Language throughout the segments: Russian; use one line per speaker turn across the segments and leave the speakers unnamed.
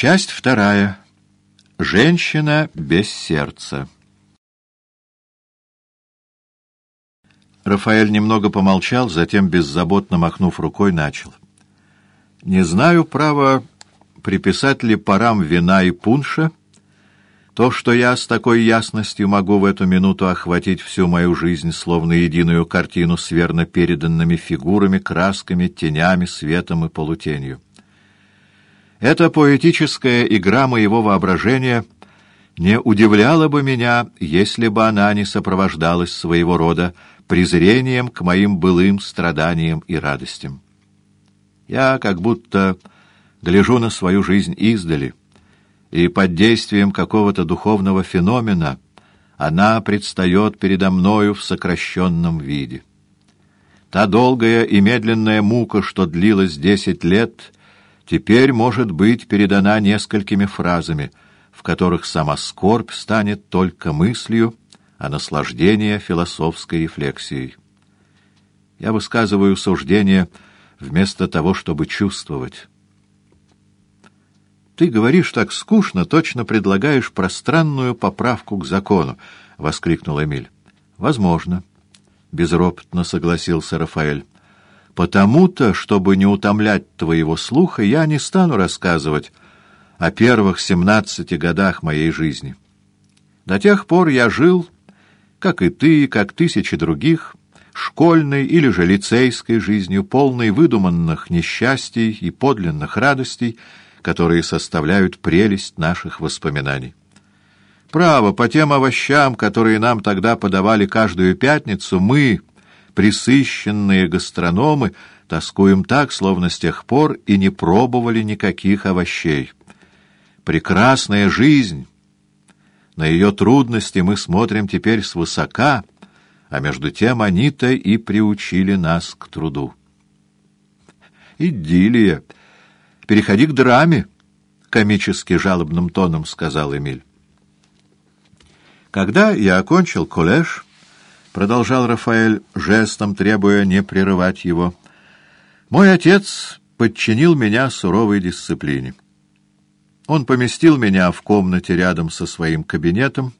Часть вторая. Женщина без сердца. Рафаэль немного помолчал, затем, беззаботно махнув рукой, начал. «Не знаю, право, приписать ли парам вина и пунша, то, что я с такой ясностью могу в эту минуту охватить всю мою жизнь, словно единую картину с верно переданными фигурами, красками, тенями, светом и полутенью. Эта поэтическая игра моего воображения не удивляла бы меня, если бы она не сопровождалась своего рода презрением к моим былым страданиям и радостям. Я как будто гляжу на свою жизнь издали, и под действием какого-то духовного феномена она предстает передо мною в сокращенном виде. Та долгая и медленная мука, что длилась десять лет, теперь может быть передана несколькими фразами, в которых сама скорбь станет только мыслью, а наслаждение — философской рефлексией. Я высказываю суждение вместо того, чтобы чувствовать. «Ты говоришь так скучно, точно предлагаешь пространную поправку к закону», — воскликнул Эмиль. «Возможно», — безропотно согласился Рафаэль. «Потому-то, чтобы не утомлять твоего слуха, я не стану рассказывать о первых семнадцати годах моей жизни. До тех пор я жил, как и ты, как тысячи других, школьной или же лицейской жизнью, полной выдуманных несчастий и подлинных радостей, которые составляют прелесть наших воспоминаний. Право, по тем овощам, которые нам тогда подавали каждую пятницу, мы, присыщенные гастрономы, тоскуем так, словно с тех пор и не пробовали никаких овощей. Прекрасная жизнь! На ее трудности мы смотрим теперь свысока, а между тем они-то и приучили нас к труду. Идиллия! Переходи к драме, — комически жалобным тоном сказал Эмиль. Когда я окончил коллеж, — продолжал Рафаэль, жестом требуя не прерывать его, — мой отец подчинил меня суровой дисциплине. Он поместил меня в комнате рядом со своим кабинетом.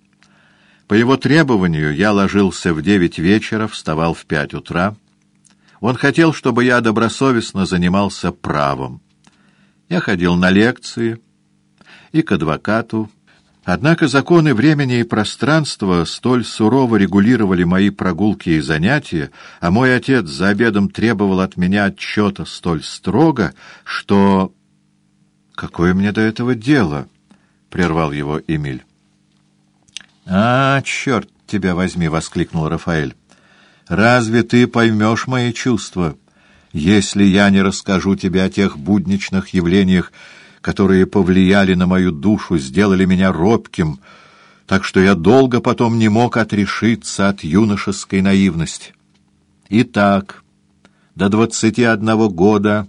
По его требованию я ложился в девять вечера, вставал в пять утра. Он хотел, чтобы я добросовестно занимался правом. Я ходил на лекции и к адвокату. Однако законы времени и пространства столь сурово регулировали мои прогулки и занятия, а мой отец за обедом требовал от меня отчета столь строго, что... «Какое мне до этого дело?» — прервал его Эмиль. «А, черт тебя возьми!» — воскликнул Рафаэль. «Разве ты поймешь мои чувства?» если я не расскажу тебе о тех будничных явлениях, которые повлияли на мою душу, сделали меня робким, так что я долго потом не мог отрешиться от юношеской наивности. Итак, до двадцати одного года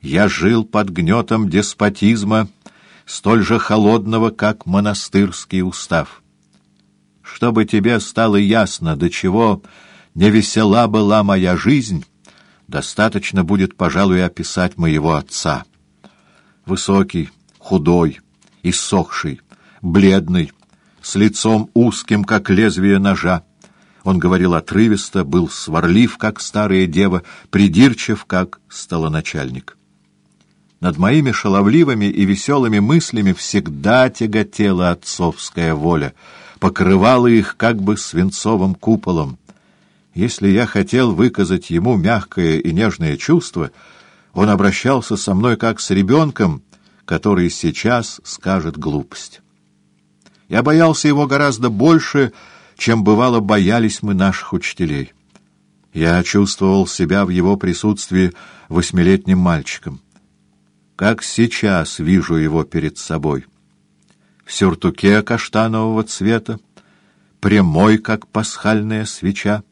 я жил под гнетом деспотизма, столь же холодного, как монастырский устав. Чтобы тебе стало ясно, до чего невесела была моя жизнь, Достаточно будет, пожалуй, описать моего отца. Высокий, худой, иссохший, бледный, с лицом узким, как лезвие ножа. Он говорил отрывисто, был сварлив, как старая дева, придирчив, как столоначальник. Над моими шаловливыми и веселыми мыслями всегда тяготела отцовская воля, покрывала их как бы свинцовым куполом. Если я хотел выказать ему мягкое и нежное чувство, он обращался со мной как с ребенком, который сейчас скажет глупость. Я боялся его гораздо больше, чем бывало боялись мы наших учителей. Я чувствовал себя в его присутствии восьмилетним мальчиком. Как сейчас вижу его перед собой. В сюртуке каштанового цвета, прямой, как пасхальная свеча,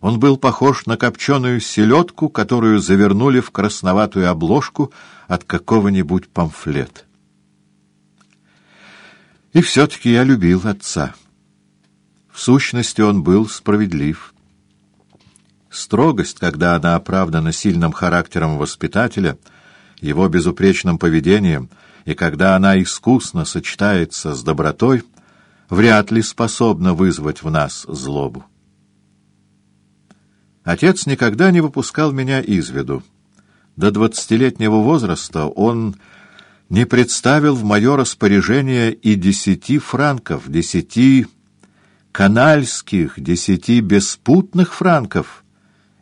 он был похож на копченую селедку, которую завернули в красноватую обложку от какого-нибудь памфлета. И все-таки я любил отца. В сущности, он был справедлив. Строгость, когда она оправдана сильным характером воспитателя, его безупречным поведением и когда она искусно сочетается с добротой, вряд ли способна вызвать в нас злобу. Отец никогда не выпускал меня из виду. До двадцатилетнего возраста он не представил в мое распоряжение и десяти франков, десяти канальских, десяти беспутных франков,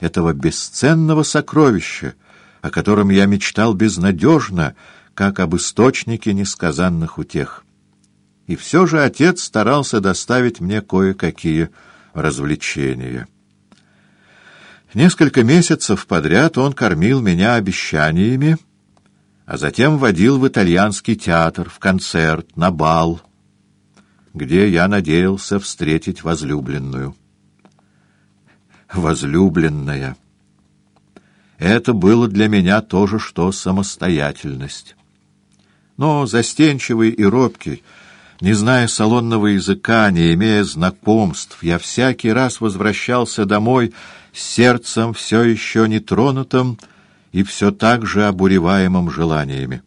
этого бесценного сокровища, о котором я мечтал безнадежно, как об источнике несказанных утех. И все же отец старался доставить мне кое-какие развлечения. Несколько месяцев подряд он кормил меня обещаниями, а затем водил в итальянский театр, в концерт, на бал, где я надеялся встретить возлюбленную. Возлюбленная. Это было для меня то же, что самостоятельность. Но застенчивый и робкий, не зная салонного языка, не имея знакомств, я всякий раз возвращался домой с сердцем все еще нетронутым, и все так же обуреваемым желаниями.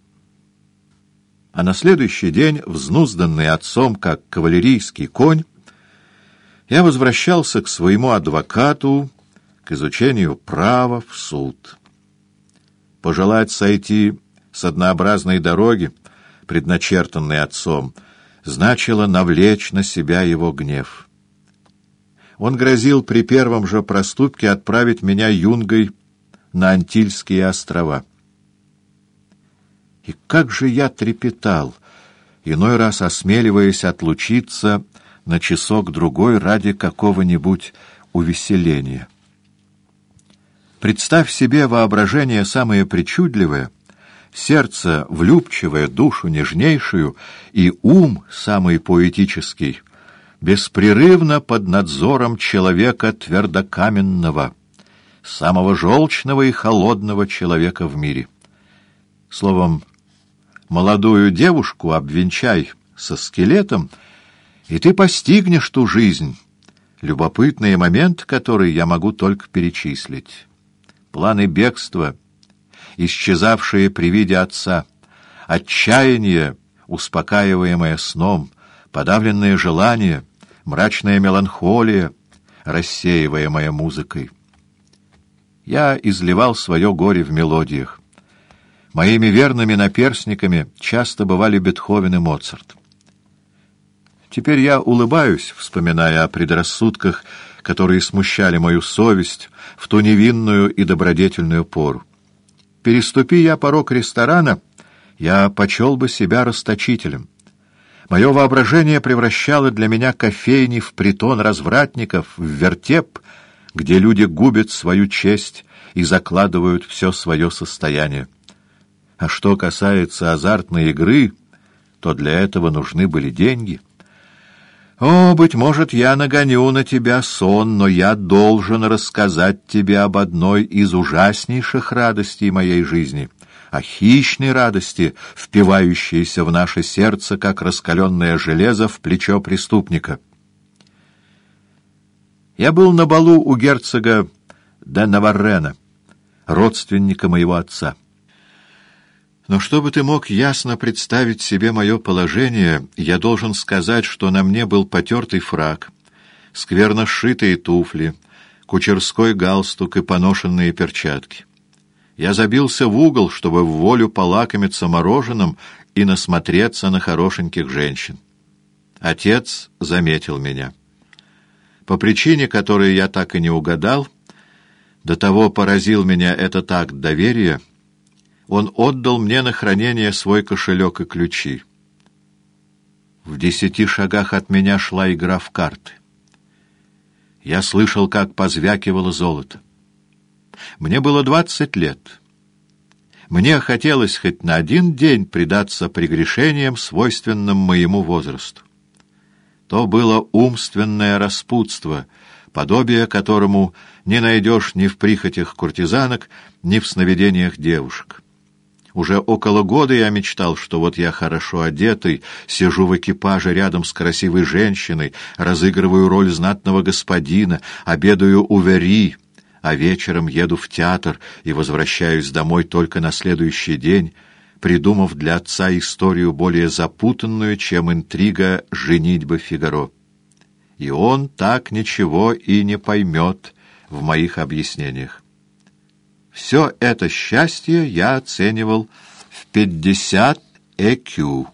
А на следующий день, взнузданный отцом, как кавалерийский конь, я возвращался к своему адвокату, к изучению права в суд. Пожелать сойти с однообразной дороги, предначертанной отцом, значило навлечь на себя его гнев. Он грозил при первом же проступке отправить меня юнгой на Антильские острова. И как же я трепетал, иной раз осмеливаясь отлучиться на часок-другой ради какого-нибудь увеселения. Представь себе воображение самое причудливое, сердце влюбчивое, душу нежнейшую и ум самый поэтический, беспрерывно под надзором человека твердокаменного — самого желчного и холодного человека в мире. Словом, молодую девушку обвенчай со скелетом, и ты постигнешь ту жизнь, любопытные моменты которые я могу только перечислить. Планы бегства, исчезавшие при виде отца, отчаяние, успокаиваемое сном, подавленные желания, мрачная меланхолия, рассеиваемая музыкой. Я изливал свое горе в мелодиях. Моими верными наперсниками часто бывали Бетховен и Моцарт. Теперь я улыбаюсь, вспоминая о предрассудках, которые смущали мою совесть в ту невинную и добродетельную пору. Переступи я порог ресторана, я почел бы себя расточителем. Мое воображение превращало для меня кофейни в притон развратников, в вертеп — где люди губят свою честь и закладывают все свое состояние. А что касается азартной игры, то для этого нужны были деньги. О, быть может, я нагоню на тебя сон, но я должен рассказать тебе об одной из ужаснейших радостей моей жизни, о хищной радости, впивающейся в наше сердце, как раскаленное железо в плечо преступника. Я был на балу у герцога де Наваррена, родственника моего отца. Но чтобы ты мог ясно представить себе мое положение, я должен сказать, что на мне был потертый фраг, скверно сшитые туфли, кучерской галстук и поношенные перчатки. Я забился в угол, чтобы в волю полакомиться мороженым и насмотреться на хорошеньких женщин. Отец заметил меня. По причине, которую я так и не угадал, до того поразил меня этот акт доверия, он отдал мне на хранение свой кошелек и ключи. В десяти шагах от меня шла игра в карты. Я слышал, как позвякивало золото. Мне было двадцать лет. Мне хотелось хоть на один день предаться прегрешениям, свойственным моему возрасту то было умственное распутство, подобие которому не найдешь ни в прихотях куртизанок, ни в сновидениях девушек. Уже около года я мечтал, что вот я хорошо одетый, сижу в экипаже рядом с красивой женщиной, разыгрываю роль знатного господина, обедаю у Вери, а вечером еду в театр и возвращаюсь домой только на следующий день, придумав для отца историю более запутанную, чем интрига женитьбы Фигаро. И он так ничего и не поймет в моих объяснениях. Все это счастье я оценивал в пятьдесят ЭКЮ.